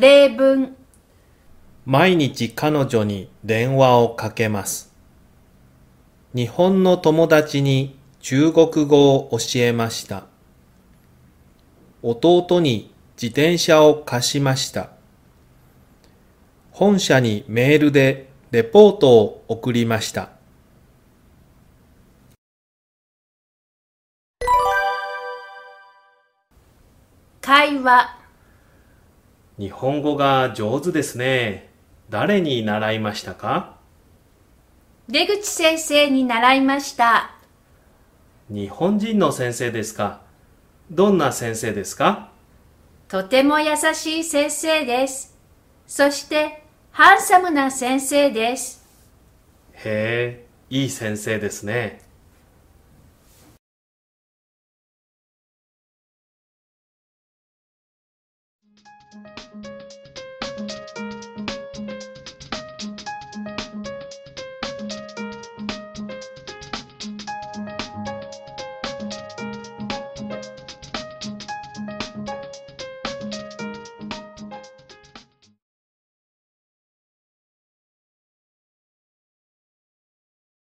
例文、毎日彼女に電話をかけます。日本の友達に中国語を教えました。弟に自転車を貸しました。本社にメールでレポートを送りました。会話、日本語が上手ですね。誰に習いましたか？出口先生に習いました。日本人の先生ですか？どんな先生ですか？とても優しい先生です。そして、ハンサムな先生です。へえ、いい先生ですね。